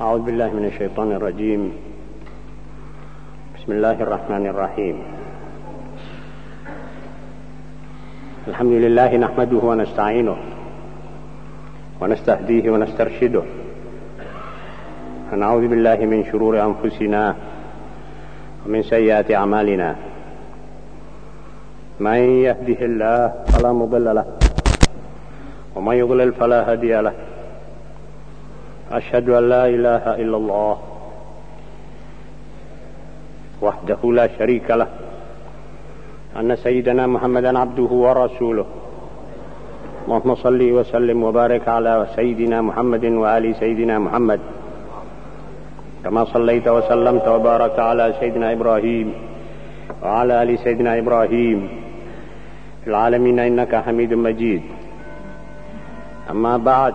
أعوذ بالله من الشيطان الرجيم. بسم الله الرحمن الرحيم. الحمد لله نحمده ونستعينه ونستهديه ونسترشده. ونعوذ بالله من شرور أنفسنا ومن سيئات أعمالنا. من يهده الله فلا مضل له ومن يضلل فلا هادي له. أشهد أن لا إله إلا الله وحده لا شريك له أن سيدنا محمدا عبده ورسوله. اللهم صل وسلم وبارك على سيدنا محمد وآل سيدنا محمد. كما صليت وسلمت وبارك على سيدنا إبراهيم وعلى آل سيدنا إبراهيم في العالمين إنك حميد مجيد. أما بعد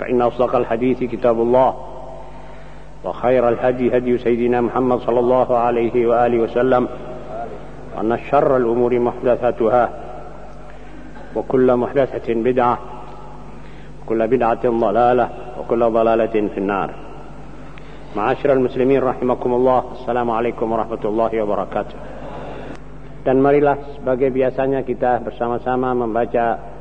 فإن أصدق الحديث كتاب الله وخير الهدي هدي سيدنا محمد صلى الله عليه وآله وسلم وأن شر الأمور محدثاتها وكل محدثة بدعة وكل بدعة ضلالة وكل ضلالة في النار. معاشر المسلمين رحمكم الله السلام عليكم ورحمة الله وبركاته. Dan marilah sebagai biasanya kita bersama-sama membaca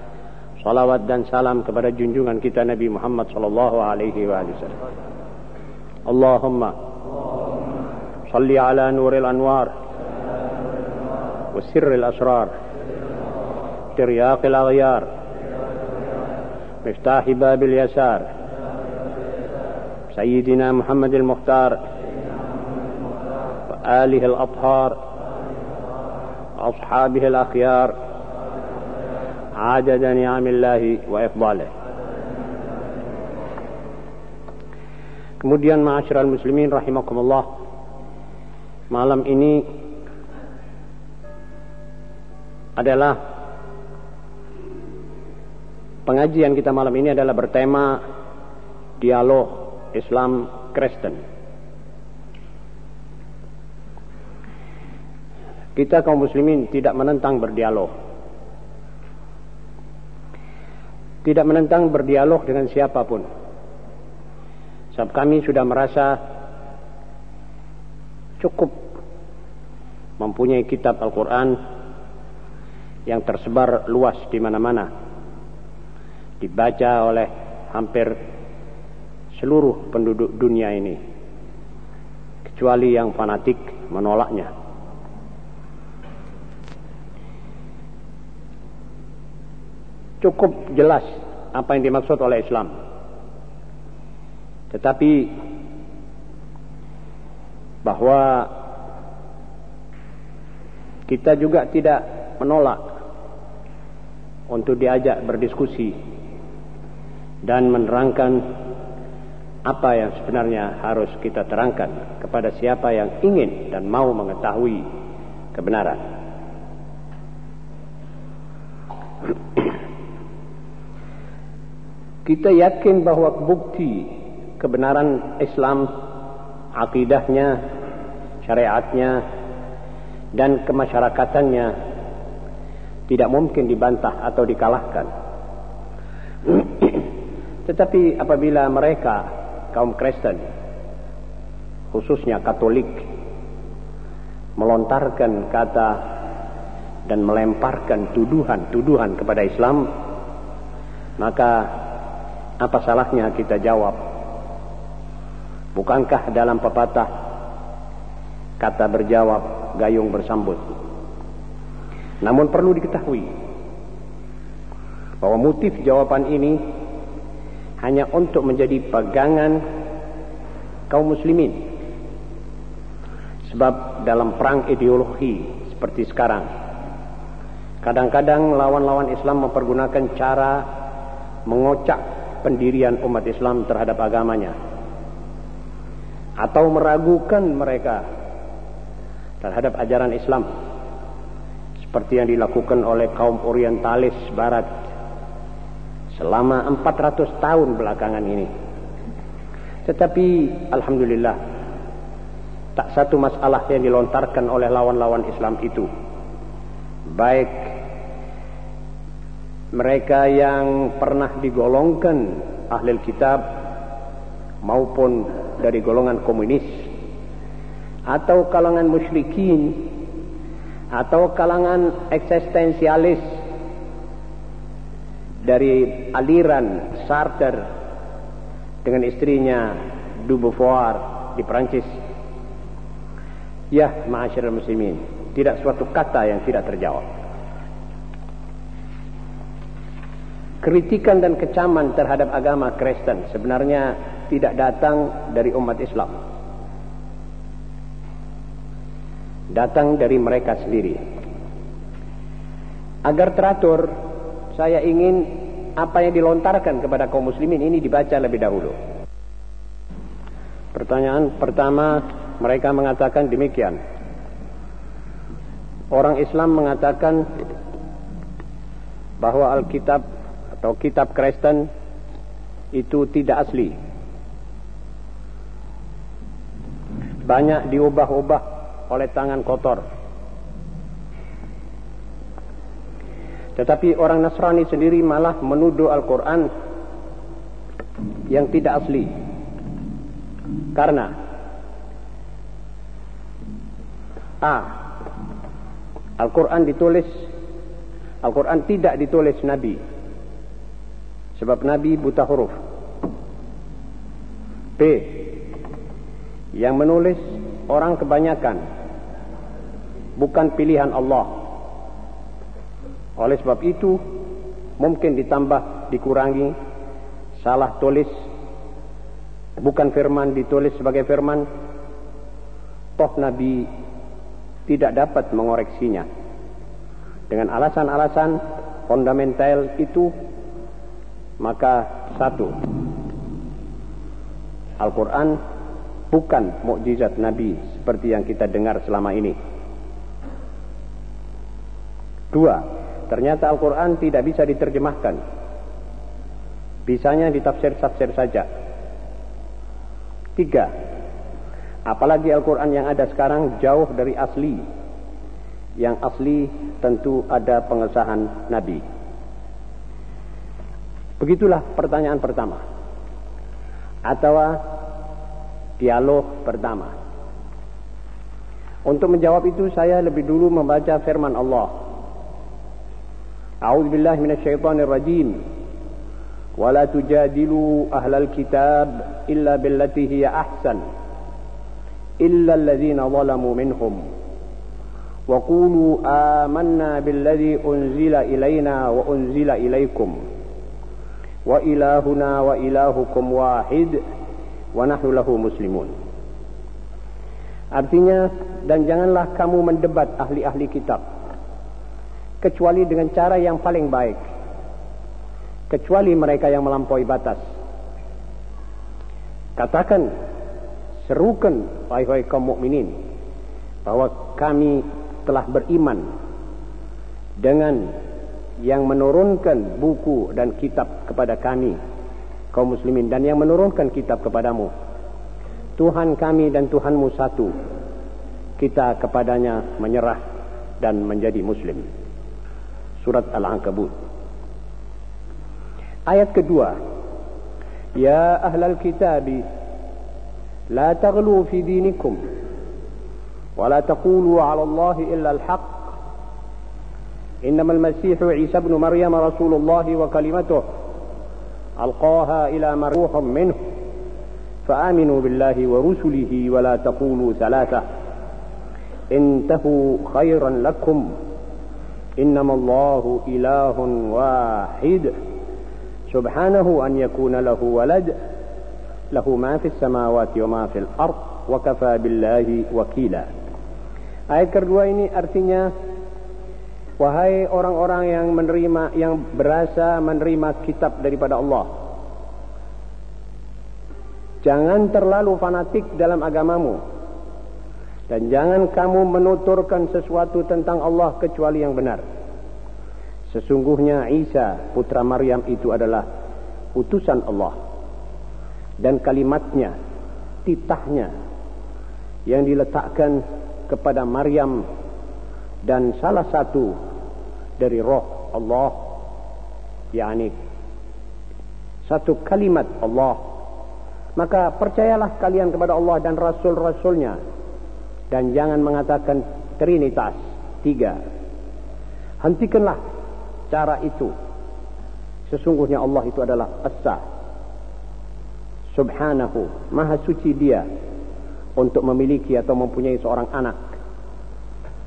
salawat dan salam kepada junjungan kita Nabi Muhammad sallallahu alaihi wasallam. Allahumma salli ala nuril anwar wa sirril asrar tiryaqil aghyar مفتاح باب اليسار سيدنا محمد المختار وآله الأطهار وأصحابه الأخيار عدد نعم الله وإفضاله Kemudian ma'asyiral muslimin rahimakumullah Malam ini adalah pengajian kita malam ini adalah bertema dialog Islam Kristen. Kita kaum muslimin tidak menentang berdialog. Tidak menentang berdialog dengan siapa pun. Sebab kami sudah merasa cukup mempunyai kitab Al-Quran yang tersebar luas di mana-mana. Dibaca oleh hampir seluruh penduduk dunia ini. Kecuali yang fanatik menolaknya. Cukup jelas apa yang dimaksud oleh Islam. Tetapi bahwa kita juga tidak menolak untuk diajak berdiskusi dan menerangkan apa yang sebenarnya harus kita terangkan kepada siapa yang ingin dan mau mengetahui kebenaran. Kita yakin bahwa bukti kebenaran Islam, akidahnya, syariatnya, dan kemasyarakatannya tidak mungkin dibantah atau dikalahkan. Tetapi apabila mereka kaum Kristen, khususnya Katolik, melontarkan kata dan melemparkan tuduhan-tuduhan kepada Islam, maka apa salahnya kita jawab Bukankah dalam pepatah kata berjawab gayung bersambut? Namun perlu diketahui bahwa motif jawaban ini hanya untuk menjadi pegangan kaum muslimin. Sebab dalam perang ideologi seperti sekarang, kadang-kadang lawan-lawan Islam mempergunakan cara mengocak pendirian umat Islam terhadap agamanya. Atau meragukan mereka terhadap ajaran Islam. Seperti yang dilakukan oleh kaum orientalis barat selama 400 tahun belakangan ini. Tetapi alhamdulillah tak satu masalah yang dilontarkan oleh lawan-lawan Islam itu. Baik mereka yang pernah digolongkan ahli kitab maupun dari golongan komunis atau kalangan musyrikin atau kalangan eksistensialis dari aliran Sartre dengan istrinya Du Beauvoir di Prancis. Ya, ma'asyiral muslimin, tidak suatu kata yang tidak terjawab. Kritikan dan kecaman terhadap agama Kristen sebenarnya tidak datang dari umat Islam. Datang dari mereka sendiri. Agar teratur, saya ingin apa yang dilontarkan kepada kaum muslimin ini dibaca lebih dahulu. Pertanyaan pertama, mereka mengatakan demikian. Orang Islam mengatakan bahwa Alkitab atau kitab Kristen itu tidak asli. Banyak diubah-ubah oleh tangan kotor. Tetapi orang Nasrani sendiri malah menuduh Al-Quran yang tidak asli. Karena A. Al-Quran ditulis Al-Quran tidak ditulis Nabi Sebab Nabi buta huruf. B. Yang menulis orang kebanyakan. Bukan pilihan Allah. Oleh sebab itu Mungkin ditambah, dikurangi Salah tulis. Bukan firman ditulis sebagai firman. Toh Nabi Tidak dapat mengoreksinya. Dengan alasan-alasan Fundamental itu Maka satu Al-Quran Bukan mukjizat Nabi Seperti yang kita dengar selama ini. Dua Ternyata Al-Quran tidak bisa diterjemahkan. Bisanya ditafsir-tafsir saja. Tiga Apalagi Al-Quran yang ada sekarang jauh dari asli. Yang asli tentu ada pengesahan Nabi Begitulah pertanyaan pertama Atau dialog pertama Untuk menjawab itu saya lebih dulu membaca firman Allah أعوذ بالله من الشيطان الرجيم ولا تجادلوا أهل الكتاب إلا بالتي هي أحسن إلا الذين ظلموا منهم وقولوا آمنا بالذي أنزل إلينا وأنزل إليكم wa ilahuna wa ilahukum wahid wa nahnu lahu muslimun. Artinya dan janganlah kamu mendebat ahli-ahli kitab kecuali dengan cara yang paling baik kecuali mereka yang melampaui batas. Katakan serukan wahai kaum mukminin bahwa kami telah beriman dengan yang menurunkan buku dan kitab kepada kami kaum muslimin dan yang menurunkan kitab kepadamu Tuhan kami dan Tuhanmu satu kita kepadanya menyerah dan menjadi muslim surat Al-Ankabut. Ayat kedua. Ya ahlal kitabi la taghlu fi dinikum wa la taqulu 'ala Allah illa al-haq. إنما المسيح عيسى ابن مريم رسول الله وكلمته ألقاها إلى مروح منه فآمنوا بالله ورسله ولا تقولوا ثلاثة. انتهوا خيرا لكم. إنما الله إله واحد. سبحانه أن يكون له ولد له ما في السماوات وما في الأرض وكفى بالله وكيلا. Ayat kedua ini artinya Wahai orang-orang yang menerima Yang berasa menerima kitab daripada Allah Jangan terlalu fanatik dalam agamamu dan jangan kamu menuturkan sesuatu tentang Allah kecuali yang benar. Sesungguhnya Isa putra Maryam itu adalah utusan Allah. Dan kalimatnya, titahnya yang diletakkan kepada Maryam dan salah satu dari roh Allah yakni satu kalimat Allah. Maka percayalah kalian kepada Allah dan Rasul-Rasulnya. Dan jangan mengatakan Trinitas. Tiga. Hentikanlah cara itu. Sesungguhnya Allah itu adalah Asa. Subhanahu. Maha suci dia. Untuk memiliki atau mempunyai seorang anak.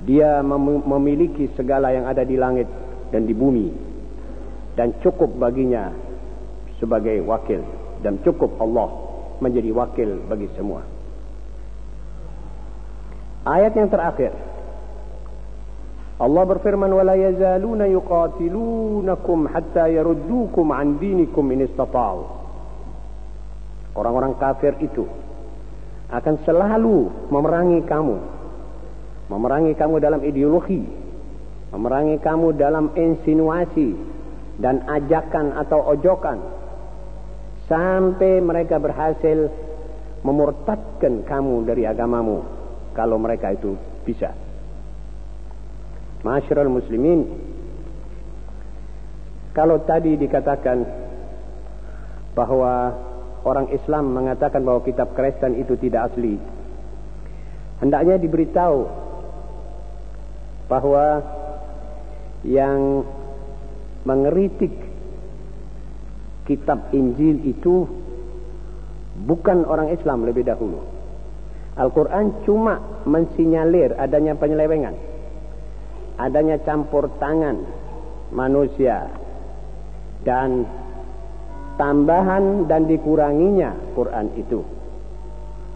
Dia mem memiliki segala yang ada di langit dan di bumi. Dan cukup baginya sebagai wakil dan cukup Allah menjadi wakil bagi semua. Ayat yang terakhir. Allah berfirman wala yazaluna yuqatilunakum hatta yaruddukum an dinikum in istata'u. Orang-orang kafir itu akan selalu memerangi kamu. Memerangi kamu dalam ideologi, memerangi kamu dalam insinuasi dan ajakan atau ojokan sampai mereka berhasil memurtadkan kamu dari agamamu kalau mereka itu bisa. Masyarul muslimin kalau tadi dikatakan bahwa orang Islam mengatakan bahwa kitab Kristen itu tidak asli hendaknya diberitahu bahwa yang mengeritik kitab Injil itu bukan orang Islam lebih dahulu. Al-Quran cuma mensinyalir adanya penyelewengan. Adanya campur tangan manusia. Dan tambahan dan dikuranginya Quran itu.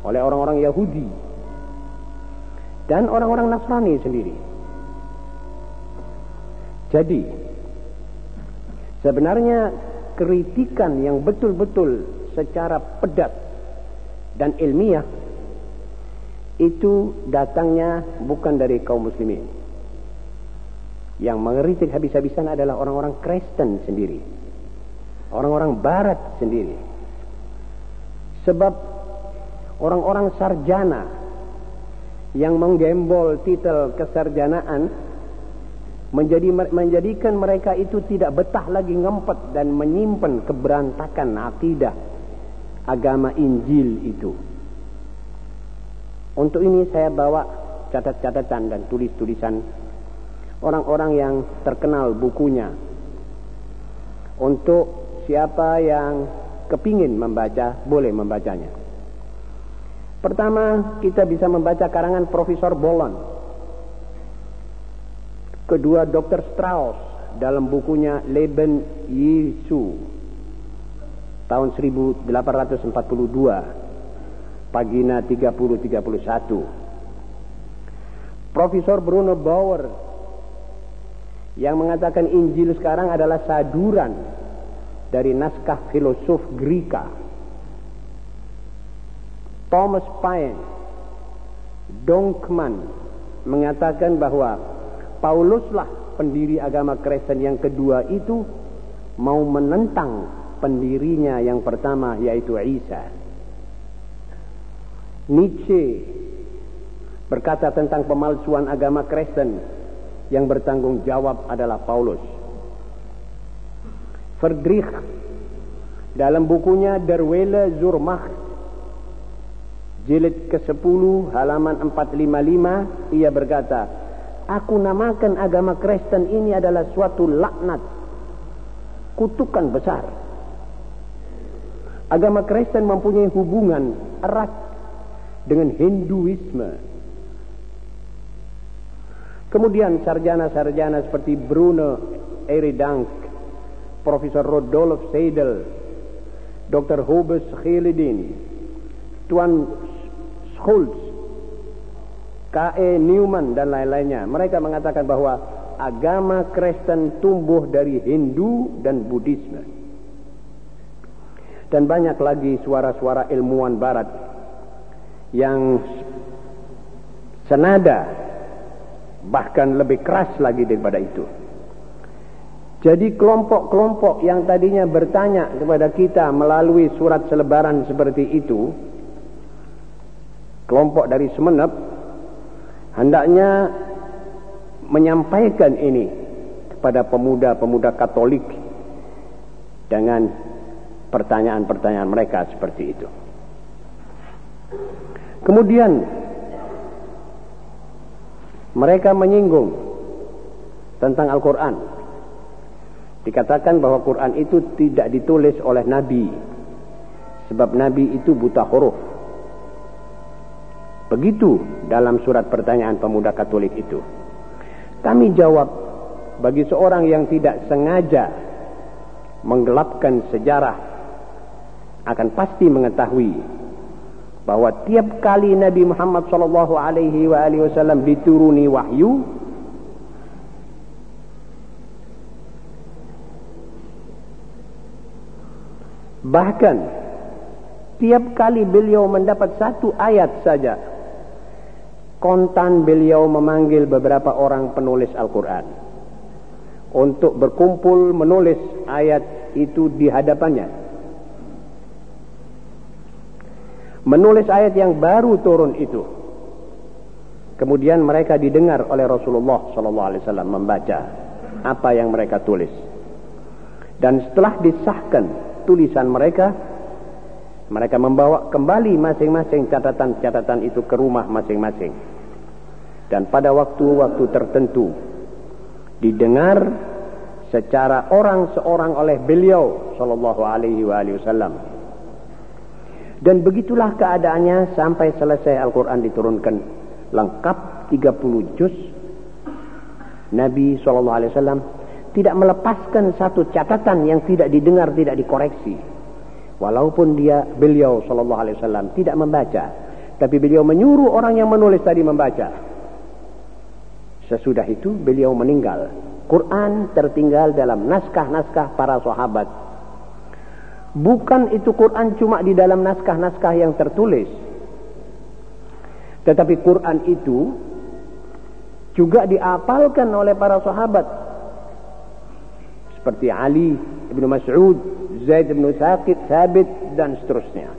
Oleh orang-orang Yahudi. Dan orang-orang Nasrani sendiri. Jadi, sebenarnya kritikan yang betul-betul secara pedat dan ilmiah itu datangnya bukan dari kaum muslimin. Yang mengeritik habis-habisan adalah orang-orang Kristen sendiri. Orang-orang barat sendiri. Sebab orang-orang sarjana yang menggembol titel kesarjanaan menjadi menjadikan mereka itu tidak betah lagi ngempet dan menyimpan keberantakan akidah agama Injil itu. Untuk ini saya bawa catat-catatan dan tulis-tulisan orang-orang yang terkenal bukunya. Untuk siapa yang kepingin membaca, boleh membacanya. Pertama, kita bisa membaca karangan Profesor Bolon kedua Dr. Strauss dalam bukunya Leben Yesu tahun 1842 pagina 30-31 Profesor Bruno Bauer yang mengatakan Injil sekarang adalah saduran dari naskah filosof Greka Thomas Paine Donkman mengatakan bahwa Pauluslah pendiri agama Kristen yang kedua itu mau menentang pendirinya yang pertama yaitu Isa. Nietzsche berkata tentang pemalsuan agama Kristen yang bertanggung jawab adalah Paulus. Friedrich dalam bukunya Der Welle zur Macht jilid ke-10 halaman 455 ia berkata Aku namakan agama Kristen ini adalah suatu laknat. Kutukan besar. Agama Kristen mempunyai hubungan erat dengan Hinduisme. Kemudian sarjana-sarjana seperti Bruno Eridank, Profesor Rodolph Seidel, Dr. Hobes Khilidin, Tuan Schultz, K.E. Newman dan lain-lainnya. Mereka mengatakan bahwa agama Kristen tumbuh dari Hindu dan Buddhisme. Dan banyak lagi suara-suara ilmuwan barat yang senada bahkan lebih keras lagi daripada itu. Jadi kelompok-kelompok yang tadinya bertanya kepada kita melalui surat selebaran seperti itu, kelompok dari Semenep hendaknya menyampaikan ini kepada pemuda-pemuda Katolik dengan pertanyaan-pertanyaan mereka seperti itu. Kemudian mereka menyinggung tentang Al-Quran. Dikatakan bahwa Quran itu tidak ditulis oleh Nabi. Sebab Nabi itu buta huruf. Begitu dalam surat pertanyaan pemuda Katolik itu. Kami jawab, bagi seorang yang tidak sengaja menggelapkan sejarah akan pasti mengetahui bahwa tiap kali Nabi Muhammad sallallahu alaihi wasallam dituruni wahyu bahkan tiap kali beliau mendapat satu ayat saja kontan beliau memanggil beberapa orang penulis Al-Qur'an untuk berkumpul menulis ayat itu di hadapannya menulis ayat yang baru turun itu. Kemudian mereka didengar oleh Rasulullah sallallahu alaihi wasallam membaca apa yang mereka tulis. Dan setelah disahkan tulisan mereka, mereka membawa kembali masing-masing catatan-catatan itu ke rumah masing-masing. Dan pada waktu-waktu tertentu didengar secara orang seorang oleh beliau sallallahu alaihi wasallam dan begitulah keadaannya sampai selesai Al-Quran diturunkan lengkap 30 juz. Nabi SAW tidak melepaskan satu catatan yang tidak didengar, tidak dikoreksi. Walaupun dia beliau SAW tidak membaca. Tapi beliau menyuruh orang yang menulis tadi membaca. Sesudah itu beliau meninggal. Quran tertinggal dalam naskah-naskah para sahabat Bukan itu Quran cuma di dalam naskah-naskah yang tertulis. Tetapi Quran itu juga diapalkan oleh para sahabat. Seperti Ali ibn Mas'ud, Zaid ibn Saqid, Thabit, dan seterusnya.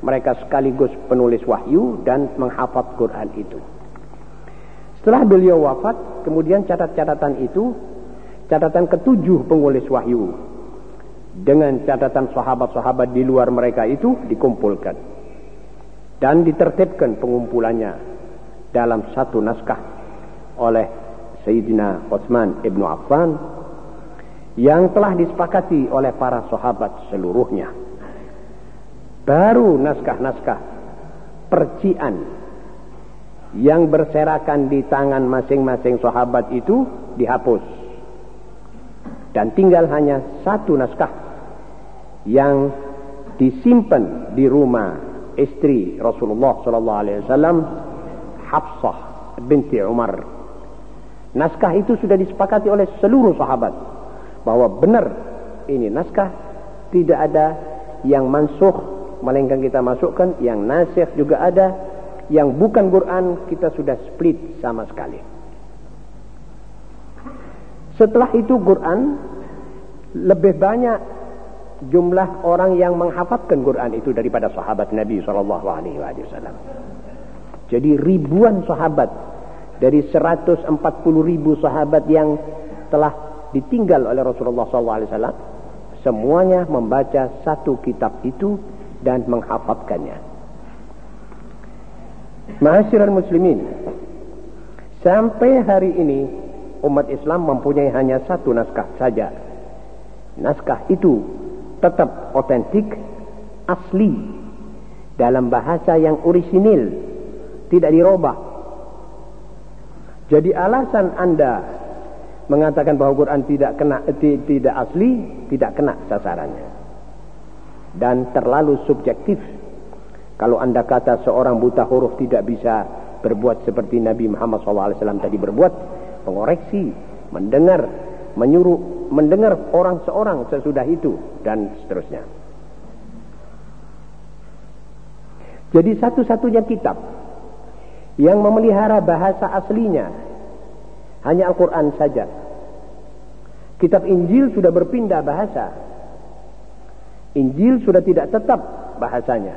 Mereka sekaligus penulis wahyu dan menghafal Quran itu. Setelah beliau wafat, kemudian catat-catatan itu, catatan ketujuh penulis wahyu dengan catatan sahabat-sahabat di luar mereka itu dikumpulkan dan ditertibkan pengumpulannya dalam satu naskah oleh Sayyidina Utsman ibnu Affan yang telah disepakati oleh para sahabat seluruhnya. Baru naskah-naskah percian yang berserakan di tangan masing-masing sahabat itu dihapus dan tinggal hanya satu naskah yang disimpan di rumah istri Rasulullah sallallahu alaihi wasallam Hafsah binti Umar. Naskah itu sudah disepakati oleh seluruh sahabat bahwa benar ini naskah tidak ada yang mansuh melainkan kita masukkan yang nasih juga ada yang bukan Quran kita sudah split sama sekali. Setelah itu Quran lebih banyak jumlah orang yang menghafalkan Quran itu daripada sahabat Nabi Wasallam. Jadi ribuan sahabat dari 140 ribu sahabat yang telah ditinggal oleh Rasulullah SAW semuanya membaca satu kitab itu dan menghafalkannya. Mahasiswa muslimin sampai hari ini umat Islam mempunyai hanya satu naskah saja. Naskah itu tetap otentik, asli, dalam bahasa yang orisinil, tidak dirubah. Jadi alasan Anda mengatakan bahwa Quran tidak kena tidak asli, tidak kena sasarannya. Dan terlalu subjektif. Kalau Anda kata seorang buta huruf tidak bisa berbuat seperti Nabi Muhammad SAW tadi berbuat, mengoreksi, mendengar, menyuruh, mendengar orang seorang sesudah itu dan seterusnya. Jadi satu-satunya kitab yang memelihara bahasa aslinya hanya Al-Quran saja. Kitab Injil sudah berpindah bahasa. Injil sudah tidak tetap bahasanya.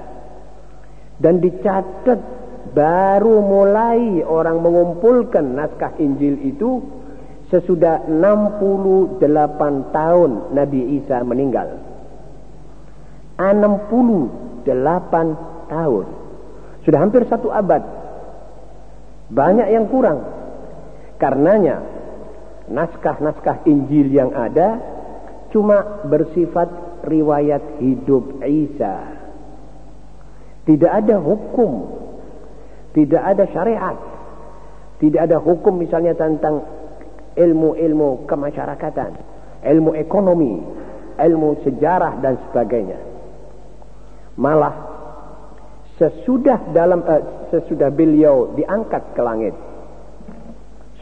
Dan dicatat baru mulai orang mengumpulkan naskah Injil itu sesudah 68 tahun Nabi Isa meninggal. 68 tahun. Sudah hampir satu abad. Banyak yang kurang. Karenanya naskah-naskah Injil yang ada cuma bersifat riwayat hidup Isa. Tidak ada hukum, tidak ada syariat, tidak ada hukum misalnya tentang ilmu-ilmu kemasyarakatan, ilmu ekonomi, ilmu sejarah dan sebagainya. Malah sesudah dalam uh, sesudah beliau diangkat ke langit.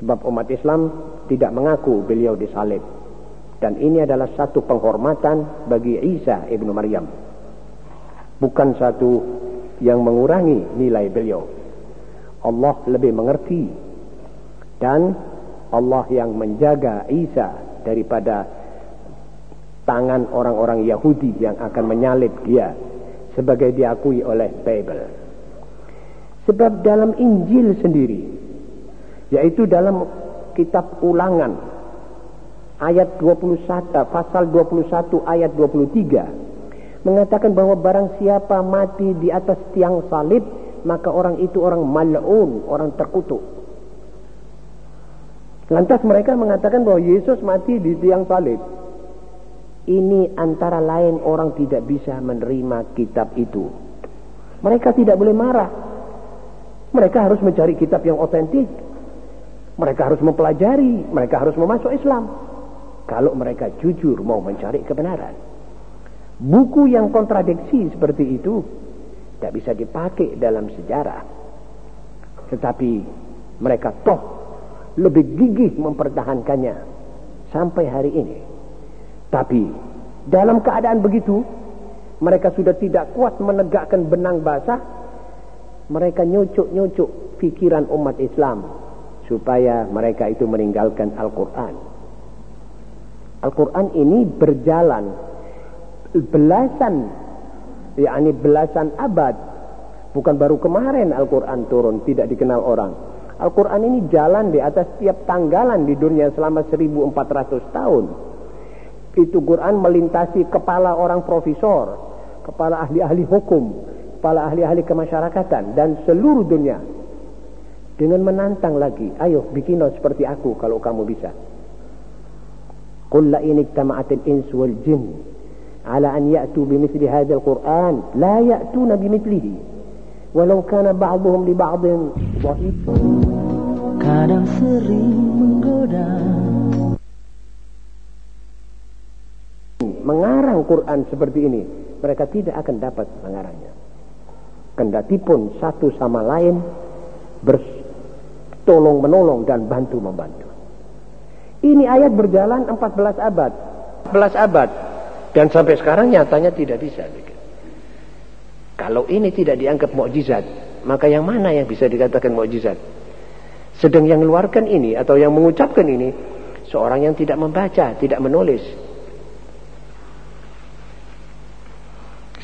Sebab umat Islam tidak mengaku beliau disalib. Dan ini adalah satu penghormatan bagi Isa ibnu Maryam. Bukan satu yang mengurangi nilai beliau. Allah lebih mengerti dan Allah yang menjaga Isa daripada tangan orang-orang Yahudi yang akan menyalib dia sebagai diakui oleh Bible. Sebab dalam Injil sendiri, yaitu dalam kitab ulangan, ayat 21, pasal 21 ayat 23, mengatakan bahwa barang siapa mati di atas tiang salib, maka orang itu orang mal'un, orang terkutuk. Lantas mereka mengatakan bahwa Yesus mati di tiang salib. Ini antara lain orang tidak bisa menerima kitab itu. Mereka tidak boleh marah. Mereka harus mencari kitab yang otentik. Mereka harus mempelajari, mereka harus memasuk Islam. Kalau mereka jujur mau mencari kebenaran. Buku yang kontradiksi seperti itu tidak bisa dipakai dalam sejarah. Tetapi mereka toh lebih gigih mempertahankannya sampai hari ini. Tapi dalam keadaan begitu, mereka sudah tidak kuat menegakkan benang basah. Mereka nyucuk-nyucuk pikiran umat Islam supaya mereka itu meninggalkan Al-Quran. Al-Quran ini berjalan belasan, yakni belasan abad. Bukan baru kemarin Al-Quran turun, tidak dikenal orang. Al-Quran ini jalan di atas tiap tanggalan di dunia selama 1400 tahun itu Quran melintasi kepala orang profesor, kepala ahli-ahli hukum, kepala ahli-ahli kemasyarakatan dan seluruh dunia dengan menantang lagi, ayo bikinlah seperti aku kalau kamu bisa. Qul la in ijtama'at al-ins wal jin ala an ya'tu bimithli hadha al-Qur'an la ya'tuna bimithlihi walau kana ba'dhum li ba'dhin. Kadang sering menggoda mengarang Quran seperti ini, mereka tidak akan dapat mengarangnya. Kendati pun satu sama lain bertolong menolong dan bantu membantu. Ini ayat berjalan 14 abad. 14 abad. Dan sampai sekarang nyatanya tidak bisa. Kalau ini tidak dianggap mukjizat, maka yang mana yang bisa dikatakan mukjizat? Sedang yang mengeluarkan ini atau yang mengucapkan ini seorang yang tidak membaca, tidak menulis,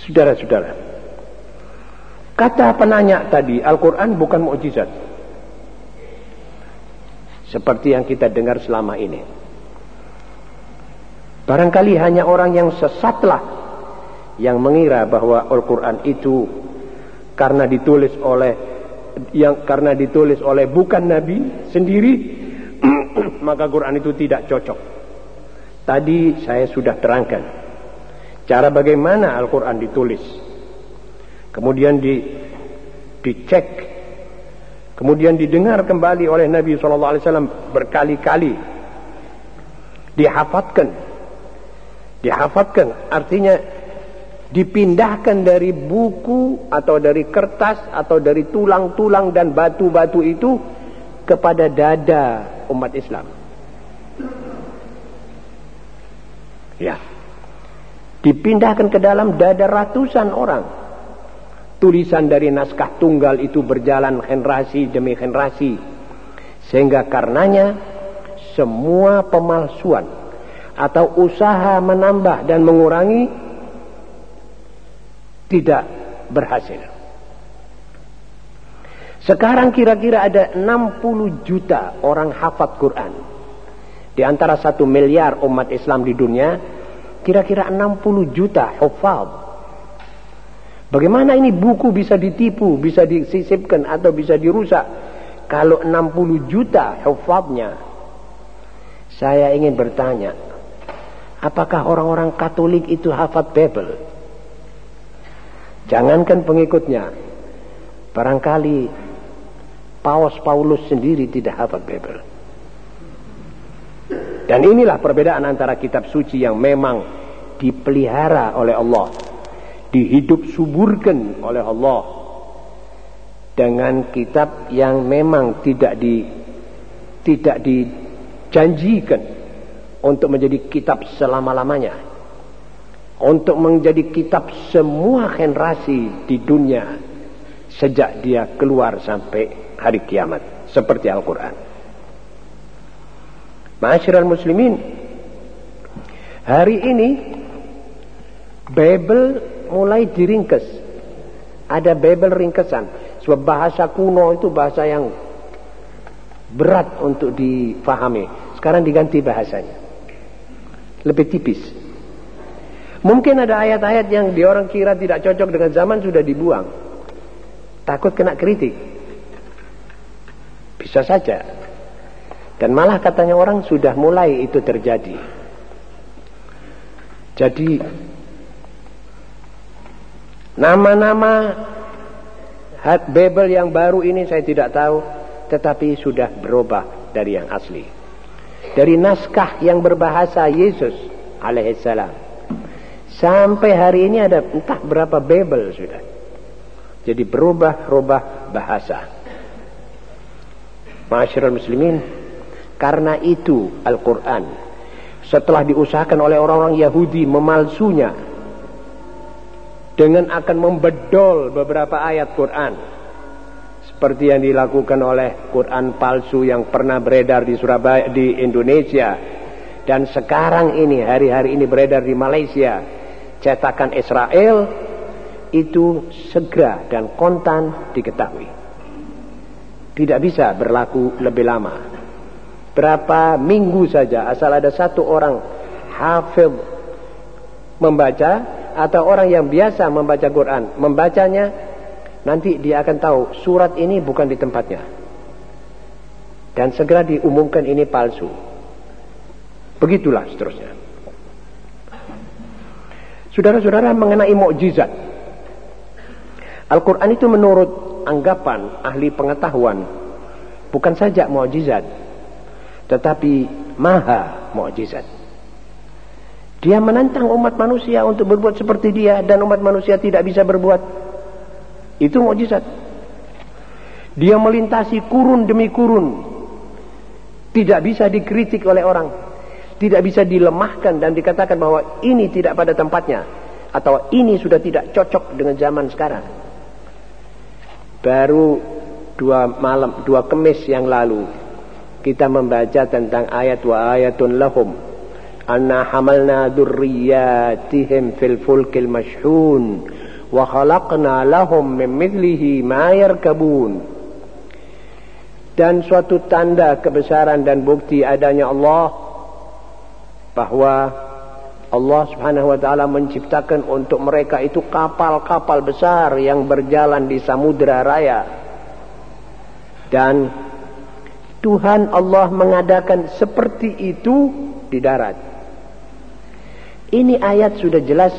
Saudara-saudara, kata penanya tadi, Al-Quran bukan mukjizat. Seperti yang kita dengar selama ini. Barangkali hanya orang yang sesatlah yang mengira bahwa Al-Quran itu karena ditulis oleh yang karena ditulis oleh bukan nabi sendiri maka Quran itu tidak cocok. Tadi saya sudah terangkan Cara bagaimana Al-Quran ditulis. Kemudian di, dicek. Kemudian didengar kembali oleh Nabi SAW berkali-kali. Dihafatkan. Dihafatkan. Artinya dipindahkan dari buku atau dari kertas atau dari tulang-tulang dan batu-batu itu kepada dada umat Islam. Ya dipindahkan ke dalam dada ratusan orang. Tulisan dari naskah tunggal itu berjalan generasi demi generasi. Sehingga karenanya semua pemalsuan atau usaha menambah dan mengurangi tidak berhasil. Sekarang kira-kira ada 60 juta orang hafat Quran. Di antara satu miliar umat Islam di dunia, kira-kira 60 juta hufaz Bagaimana ini buku bisa ditipu, bisa disisipkan atau bisa dirusak? Kalau 60 juta hafadnya. Saya ingin bertanya, apakah orang-orang Katolik itu hafad Bible? Jangankan pengikutnya, barangkali Paus Paulus sendiri tidak hafad Bible. Dan inilah perbedaan antara kitab suci yang memang dipelihara oleh Allah dihidup suburkan oleh Allah dengan kitab yang memang tidak di tidak dijanjikan untuk menjadi kitab selama-lamanya untuk menjadi kitab semua generasi di dunia sejak dia keluar sampai hari kiamat seperti Al-Quran. Ma'asyiral muslimin hari ini Bible mulai diringkes. Ada bebel ringkesan. Sebab bahasa kuno itu bahasa yang berat untuk difahami. Sekarang diganti bahasanya. Lebih tipis. Mungkin ada ayat-ayat yang di orang kira tidak cocok dengan zaman sudah dibuang. Takut kena kritik. Bisa saja. Dan malah katanya orang sudah mulai itu terjadi. Jadi Nama-nama Babel yang baru ini saya tidak tahu, tetapi sudah berubah dari yang asli. Dari naskah yang berbahasa Yesus alaihissalam. Sampai hari ini ada entah berapa Babel sudah. Jadi berubah-ubah bahasa. Masyarakat muslimin, karena itu Al-Quran setelah diusahakan oleh orang-orang Yahudi memalsunya dengan akan membedol beberapa ayat Quran. Seperti yang dilakukan oleh Quran palsu yang pernah beredar di Surabaya di Indonesia. Dan sekarang ini hari-hari ini beredar di Malaysia. Cetakan Israel itu segera dan kontan diketahui. Tidak bisa berlaku lebih lama. Berapa minggu saja asal ada satu orang hafid membaca atau orang yang biasa membaca Quran membacanya nanti dia akan tahu surat ini bukan di tempatnya. Dan segera diumumkan ini palsu. Begitulah seterusnya. Saudara-saudara mengenai mukjizat. Al-Quran itu menurut anggapan ahli pengetahuan bukan saja mukjizat tetapi maha mukjizat dia menantang umat manusia untuk berbuat seperti dia dan umat manusia tidak bisa berbuat. Itu mukjizat. Dia melintasi kurun demi kurun. Tidak bisa dikritik oleh orang. Tidak bisa dilemahkan dan dikatakan bahwa ini tidak pada tempatnya. Atau ini sudah tidak cocok dengan zaman sekarang. Baru dua malam, dua kemis yang lalu. Kita membaca tentang ayat wa ayatun lahum أنا حملنا ذرياتهم في الفلك المشحون وخلقنا لهم من مثله ما يركبون dan suatu tanda kebesaran dan bukti adanya Allah bahwa Allah Subhanahu wa taala menciptakan untuk mereka itu kapal-kapal besar yang berjalan di samudera raya dan Tuhan Allah mengadakan seperti itu di darat ini ayat sudah jelas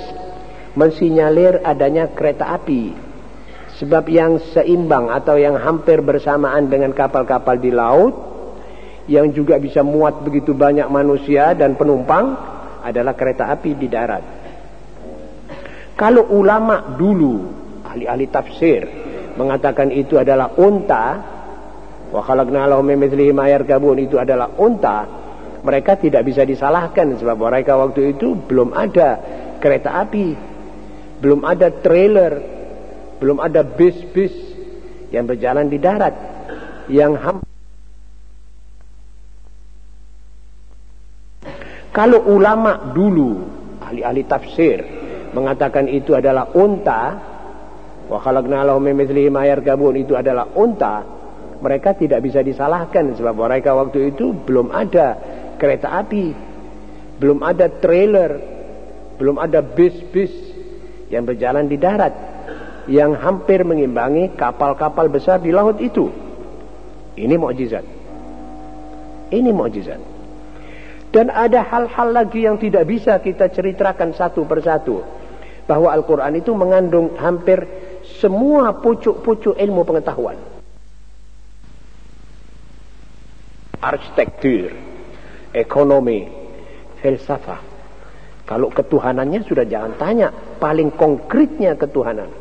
mensinyalir adanya kereta api. Sebab yang seimbang atau yang hampir bersamaan dengan kapal-kapal di laut yang juga bisa muat begitu banyak manusia dan penumpang adalah kereta api di darat. Kalau ulama dulu, ahli-ahli tafsir mengatakan itu adalah unta, wa khalaqna lahum min itu adalah unta, mereka tidak bisa disalahkan sebab mereka waktu itu belum ada kereta api, belum ada trailer, belum ada bis-bis yang berjalan di darat yang ham Kalau ulama dulu ahli-ahli tafsir mengatakan itu adalah unta, wa itu adalah unta, mereka tidak bisa disalahkan sebab mereka waktu itu belum ada kereta api, belum ada trailer, belum ada bis-bis yang berjalan di darat, yang hampir mengimbangi kapal-kapal besar di laut itu. Ini mukjizat. Ini mukjizat. Dan ada hal-hal lagi yang tidak bisa kita ceritakan satu persatu. Bahwa Al-Quran itu mengandung hampir semua pucuk-pucuk ilmu pengetahuan. Arsitektur, ekonomi, filsafah. Kalau ketuhanannya sudah jangan tanya, paling konkretnya ketuhanan.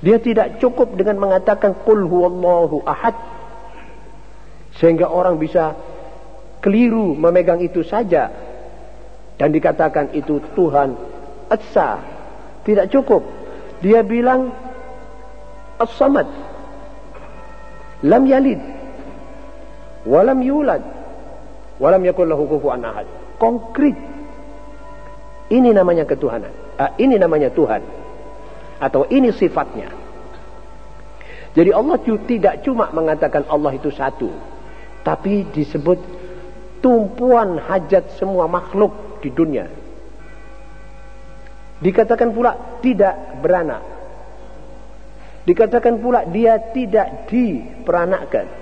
Dia tidak cukup dengan mengatakan qul huwallahu ahad. Sehingga orang bisa keliru memegang itu saja. Dan dikatakan itu Tuhan Esa. Tidak cukup. Dia bilang As-Samad. Lam yalid. Walam yulad walam yakul lahu kufuwan ahad. Konkret ini namanya ketuhanan. Uh, ini namanya Tuhan. Atau ini sifatnya. Jadi Allah tidak cuma mengatakan Allah itu satu tapi disebut tumpuan hajat semua makhluk di dunia. Dikatakan pula tidak beranak. Dikatakan pula dia tidak diperanakkan.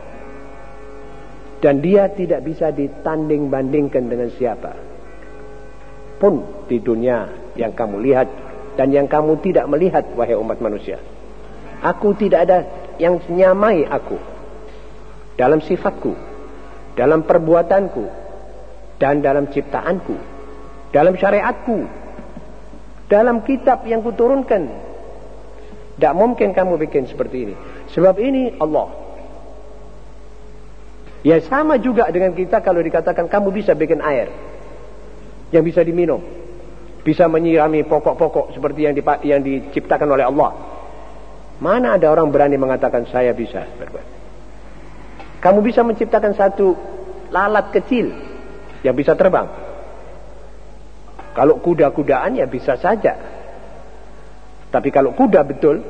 Dan dia tidak bisa ditanding bandingkan dengan siapa. Pun di dunia yang kamu lihat dan yang kamu tidak melihat wahai umat manusia. Aku tidak ada yang nyamai aku. Dalam sifatku. Dalam perbuatanku. Dan dalam ciptaanku. Dalam syariatku. Dalam kitab yang kuturunkan tidak mungkin kamu bikin seperti ini. Sebab ini Allah. Ya sama juga dengan kita kalau dikatakan kamu bisa bikin air. Yang bisa diminum. Bisa menyirami pokok-pokok seperti yang, yang diciptakan oleh Allah. Mana ada orang berani mengatakan saya bisa berbuat. Kamu bisa menciptakan satu lalat kecil yang bisa terbang. Kalau kuda-kudaan ya bisa saja. Tapi kalau kuda betul,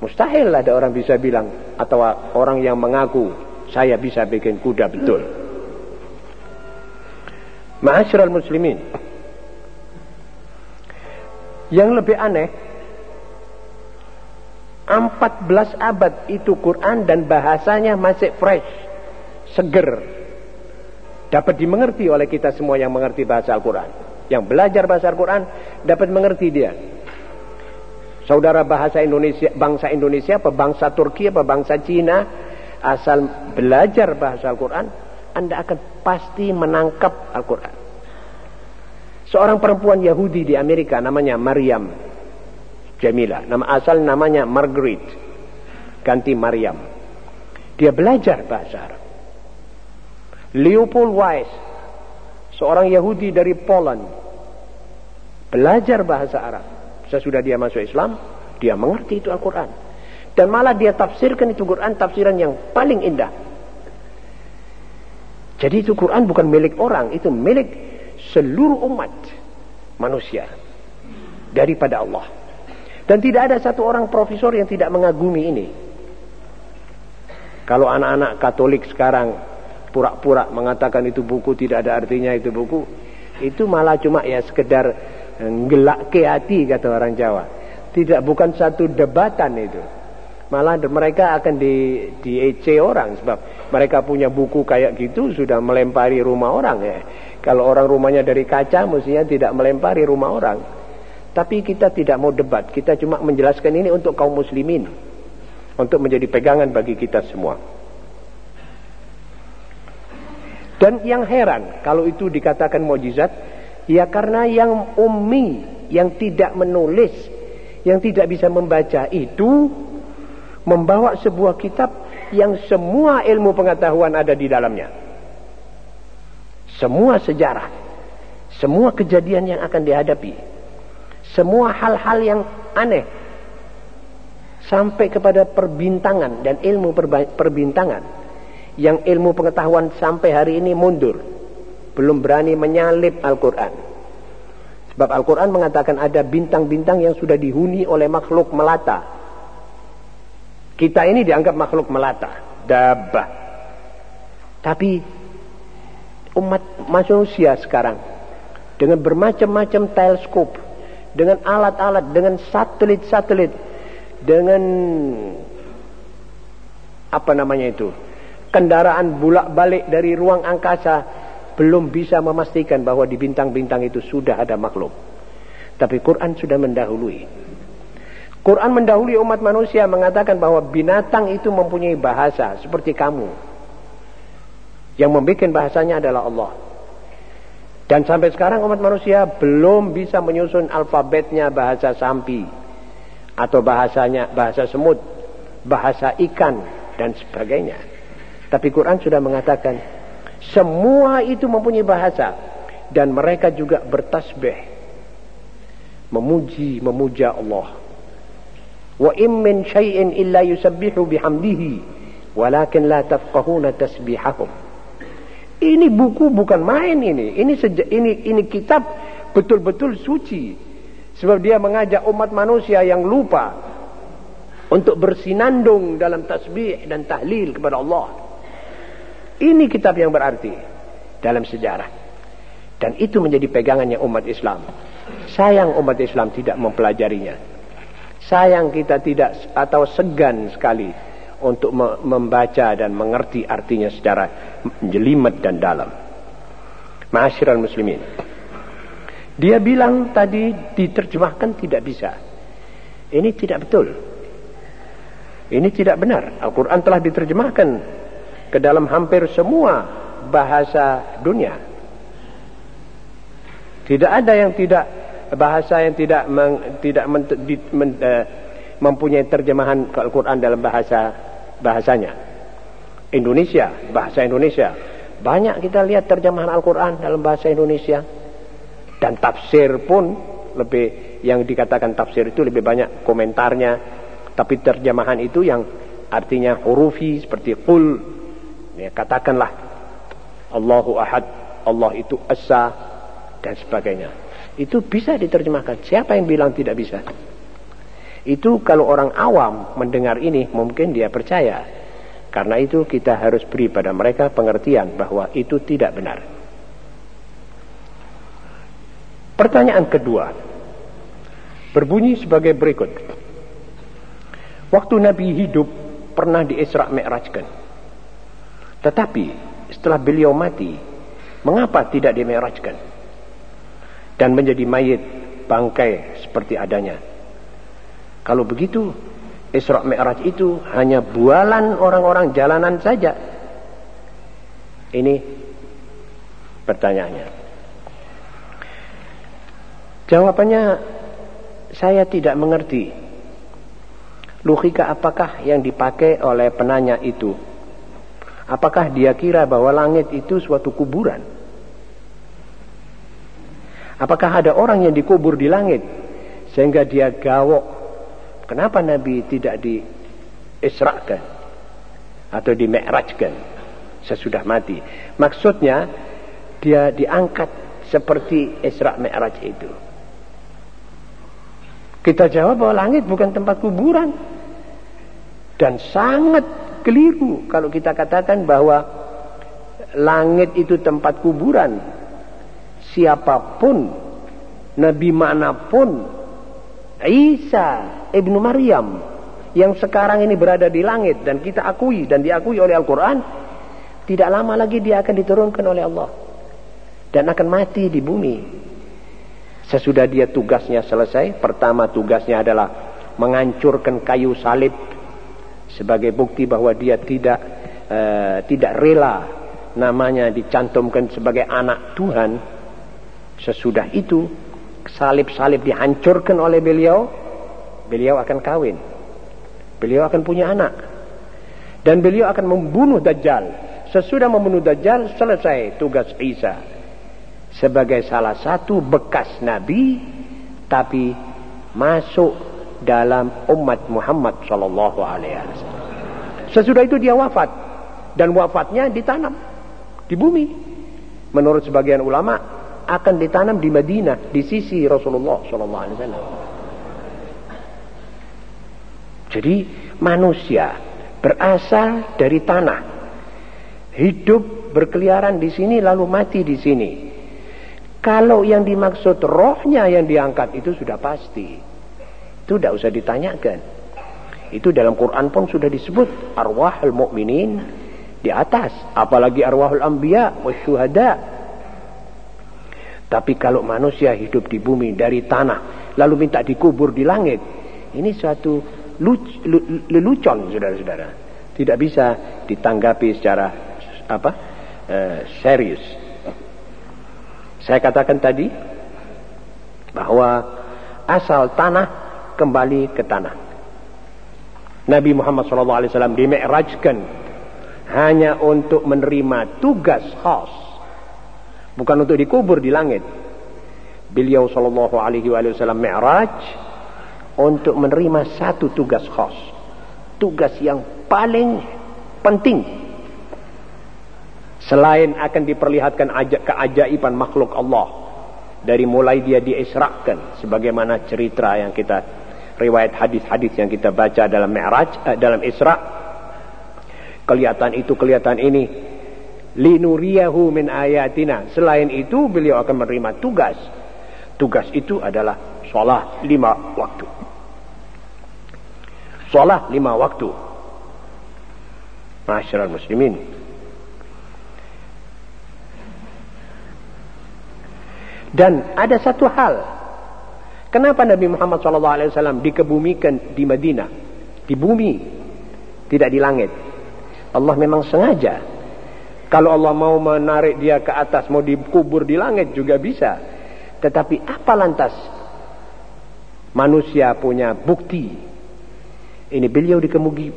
mustahil ada orang bisa bilang atau orang yang mengaku saya bisa bikin kuda betul. Ma'asyiral muslimin. Yang lebih aneh 14 abad itu Quran dan bahasanya masih fresh, seger. Dapat dimengerti oleh kita semua yang mengerti bahasa Al-Quran. Yang belajar bahasa Al-Quran dapat mengerti dia. Saudara bahasa Indonesia, bangsa Indonesia, apa bangsa Turki, apa bangsa Cina, asal belajar bahasa Al-Quran, Anda akan pasti menangkap Al-Quran. Seorang perempuan Yahudi di Amerika namanya Maryam Jamila. Nama asal namanya Margaret. Ganti Maryam. Dia belajar bahasa Arab. Leopold Weiss. Seorang Yahudi dari Poland. Belajar bahasa Arab. Sesudah dia masuk Islam, dia mengerti itu Al-Quran. Dan malah dia tafsirkan itu Quran tafsiran yang paling indah. Jadi itu Quran bukan milik orang, itu milik seluruh umat manusia daripada Allah. Dan tidak ada satu orang profesor yang tidak mengagumi ini. Kalau anak-anak Katolik sekarang pura-pura mengatakan itu buku tidak ada artinya itu buku, itu malah cuma ya sekedar gelak ke hati kata orang Jawa. Tidak bukan satu debatan itu. Malah mereka akan di di EC orang sebab mereka punya buku kayak gitu sudah melempari rumah orang ya. Kalau orang rumahnya dari kaca mestinya tidak melempari rumah orang. Tapi kita tidak mau debat, kita cuma menjelaskan ini untuk kaum muslimin. Untuk menjadi pegangan bagi kita semua. Dan yang heran kalau itu dikatakan mujizat Ya karena yang ummi, yang tidak menulis, yang tidak bisa membaca itu membawa sebuah kitab yang semua ilmu pengetahuan ada di dalamnya. Semua sejarah, semua kejadian yang akan dihadapi, semua hal-hal yang aneh sampai kepada perbintangan dan ilmu perbintangan yang ilmu pengetahuan sampai hari ini mundur belum berani menyalip Al-Quran. Sebab Al-Quran mengatakan ada bintang-bintang yang sudah dihuni oleh makhluk melata. Kita ini dianggap makhluk melata. Dabah. Tapi umat manusia sekarang dengan bermacam-macam teleskop, dengan alat-alat, dengan satelit-satelit, dengan apa namanya itu kendaraan bulak-balik dari ruang angkasa belum bisa memastikan bahwa di bintang-bintang itu sudah ada makhluk. Tapi Quran sudah mendahului. Quran mendahului umat manusia mengatakan bahwa binatang itu mempunyai bahasa seperti kamu. Yang membuat bahasanya adalah Allah. Dan sampai sekarang umat manusia belum bisa menyusun alfabetnya bahasa sampi atau bahasanya bahasa semut, bahasa ikan dan sebagainya. Tapi Quran sudah mengatakan semua itu mempunyai bahasa dan mereka juga bertasbih memuji memuja Allah. Im min syai'in illa yusabbihu bihamdihi walakin la tafqahuna tasbihahum. Ini buku bukan main ini. Ini seja, ini ini kitab betul-betul suci. Sebab dia mengajak umat manusia yang lupa untuk bersinandung dalam tasbih dan tahlil kepada Allah. Ini kitab yang berarti dalam sejarah. Dan itu menjadi pegangannya umat Islam. Sayang umat Islam tidak mempelajarinya. Sayang kita tidak atau segan sekali untuk membaca dan mengerti artinya secara jelimet dan dalam. Ma'asyiral muslimin. Dia bilang tadi diterjemahkan tidak bisa. Ini tidak betul. Ini tidak benar. Al-Quran telah diterjemahkan ke dalam hampir semua bahasa dunia. Tidak ada yang tidak bahasa yang tidak meng, tidak men, di, men, uh, mempunyai terjemahan Al-Quran dalam bahasa bahasanya. Indonesia, bahasa Indonesia. Banyak kita lihat terjemahan Al-Quran dalam bahasa Indonesia dan tafsir pun lebih yang dikatakan tafsir itu lebih banyak komentarnya tapi terjemahan itu yang artinya hurufi seperti qul ya katakanlah Allahu ahad Allah itu esa dan sebagainya itu bisa diterjemahkan siapa yang bilang tidak bisa itu kalau orang awam mendengar ini mungkin dia percaya karena itu kita harus beri pada mereka pengertian bahwa itu tidak benar Pertanyaan kedua berbunyi sebagai berikut. Waktu Nabi hidup pernah di Isra Mi'rajkan. Tetapi setelah beliau mati, mengapa tidak di Mi'rajkan? Dan menjadi mayit bangkai seperti adanya. Kalau begitu, Isra Mi'raj itu hanya bualan orang-orang jalanan saja. Ini pertanyaannya. Jawabannya saya tidak mengerti. Logika apakah yang dipakai oleh penanya itu? Apakah dia kira bahwa langit itu suatu kuburan? Apakah ada orang yang dikubur di langit sehingga dia gawok? Kenapa Nabi tidak diisrakan atau dime'rajkan sesudah mati? Maksudnya dia diangkat seperti Isra Mi'raj itu. Kita jawab bahwa langit bukan tempat kuburan. Dan sangat keliru kalau kita katakan bahwa langit itu tempat kuburan. Siapa pun, Nabi mana pun, Isa ibnu Maryam yang sekarang ini berada di langit dan kita akui dan diakui oleh Al-Quran, tidak lama lagi dia akan diturunkan oleh Allah dan akan mati di bumi. Sesudah dia tugasnya selesai, pertama tugasnya adalah menghancurkan kayu salib sebagai bukti bahwa dia tidak uh, tidak rela namanya dicantumkan sebagai anak Tuhan. Sesudah itu salib-salib dihancurkan oleh beliau, beliau akan kawin. Beliau akan punya anak. Dan beliau akan membunuh Dajjal. Sesudah membunuh Dajjal, selesai tugas Isa sebagai salah satu bekas nabi tapi masuk dalam umat Muhammad sallallahu alaihi wasallam. Sesudah itu dia wafat dan wafatnya ditanam di bumi. Menurut sebagian ulama akan ditanam di Madinah di sisi Rasulullah sallallahu alaihi wasallam. Jadi manusia berasal dari tanah. Hidup berkeliaran di sini lalu mati di sini. Kalau yang dimaksud rohnya yang diangkat itu sudah pasti. Itu tidak usah ditanyakan. Itu dalam Quran pun sudah disebut arwahul mukminin di atas, apalagi arwahul anbiya wasyuhada. Tapi kalau manusia hidup di bumi dari tanah lalu minta dikubur di langit, ini suatu lelucon saudara-saudara. Tidak bisa ditanggapi secara apa? Uh, serius. Saya katakan tadi bahwa asal tanah kembali ke tanah. Nabi Muhammad SAW dimi'rajkan hanya untuk menerima tugas khas. Bukan untuk dikubur di langit. Beliau sallallahu alaihi wasallam mi'raj untuk menerima satu tugas khas. Tugas yang paling penting. Selain akan diperlihatkan keajaiban makhluk Allah. Dari mulai dia diisrakan. Sebagaimana cerita yang kita riwayat hadis-hadis yang kita baca dalam Mi'raj eh, dalam Isra kelihatan itu kelihatan ini linuriyahu min ayatina selain itu beliau akan menerima tugas tugas itu adalah sholat lima waktu sholat lima waktu Masyarakat muslimin dan ada satu hal Kenapa Nabi Muhammad SAW dikebumikan di Madinah? Di bumi, tidak di langit. Allah memang sengaja. Kalau Allah mau menarik dia ke atas, mau dikubur di langit juga bisa. Tetapi apa lantas manusia punya bukti? Ini beliau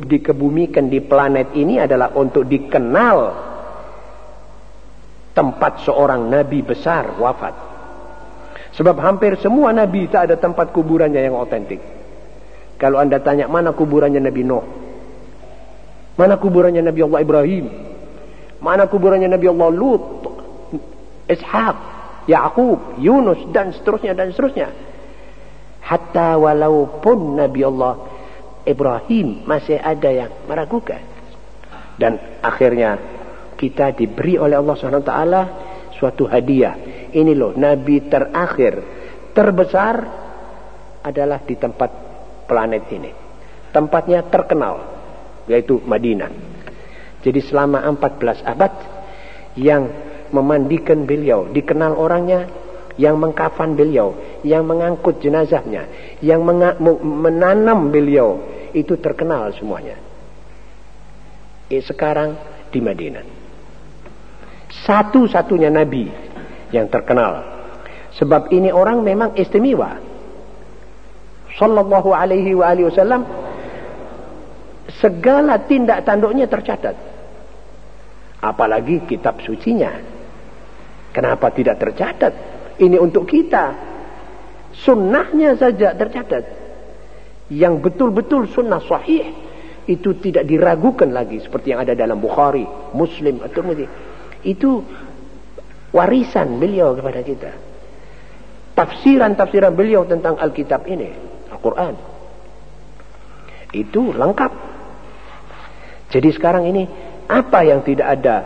dikebumikan di planet ini adalah untuk dikenal tempat seorang nabi besar wafat. Sebab hampir semua Nabi tak ada tempat kuburannya yang otentik. Kalau anda tanya mana kuburannya Nabi Nuh? Mana kuburannya Nabi Allah Ibrahim? Mana kuburannya Nabi Allah Lut? Ishaq, Yaqub, Yunus dan seterusnya dan seterusnya. Hatta walaupun Nabi Allah Ibrahim masih ada yang meragukan. Dan akhirnya kita diberi oleh Allah SWT suatu hadiah ini loh nabi terakhir terbesar adalah di tempat planet ini. Tempatnya terkenal yaitu Madinah. Jadi selama 14 abad yang memandikan beliau, dikenal orangnya, yang mengkafan beliau, yang mengangkut jenazahnya, yang menanam beliau, itu terkenal semuanya. Eh, sekarang di Madinah. Satu-satunya nabi yang terkenal. Sebab ini orang memang istimewa. Sallallahu alaihi wa alihi wasallam segala tindak tanduknya tercatat. Apalagi kitab sucinya. Kenapa tidak tercatat? Ini untuk kita. Sunnahnya saja tercatat. Yang betul-betul sunnah sahih itu tidak diragukan lagi seperti yang ada dalam Bukhari, Muslim atau Itu warisan beliau kepada kita. Tafsiran-tafsiran beliau tentang Alkitab ini, Al-Quran. Itu lengkap. Jadi sekarang ini, apa yang tidak ada?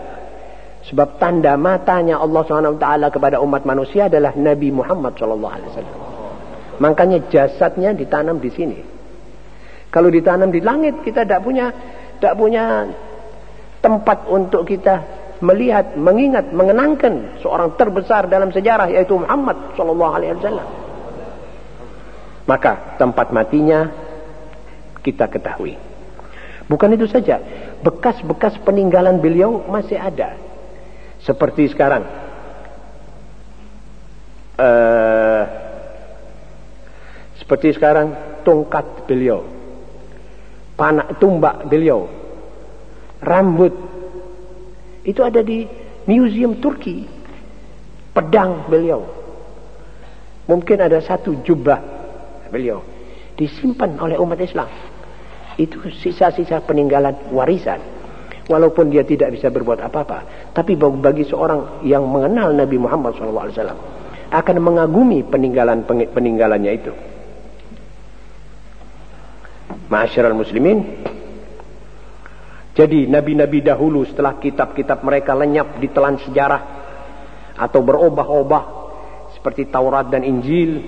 Sebab tanda matanya Allah SWT kepada umat manusia adalah Nabi Muhammad SAW. Makanya jasadnya ditanam di sini. Kalau ditanam di langit, kita tidak punya, tidak punya tempat untuk kita melihat, mengingat, mengenangkan seorang terbesar dalam sejarah yaitu Muhammad sallallahu alaihi wasallam. Maka tempat matinya kita ketahui. Bukan itu saja, bekas-bekas peninggalan beliau masih ada. Seperti sekarang. Uh, seperti sekarang tongkat beliau. Panak tumbak beliau. Rambut itu ada di museum Turki. Pedang beliau. Mungkin ada satu jubah beliau. Disimpan oleh umat Islam. Itu sisa-sisa peninggalan warisan. Walaupun dia tidak bisa berbuat apa-apa. Tapi bagi seorang yang mengenal Nabi Muhammad SAW. Akan mengagumi peninggalan peninggalannya itu. Masyarakat muslimin. Jadi nabi-nabi dahulu setelah kitab-kitab mereka lenyap di telan sejarah atau berubah-ubah seperti Taurat dan Injil,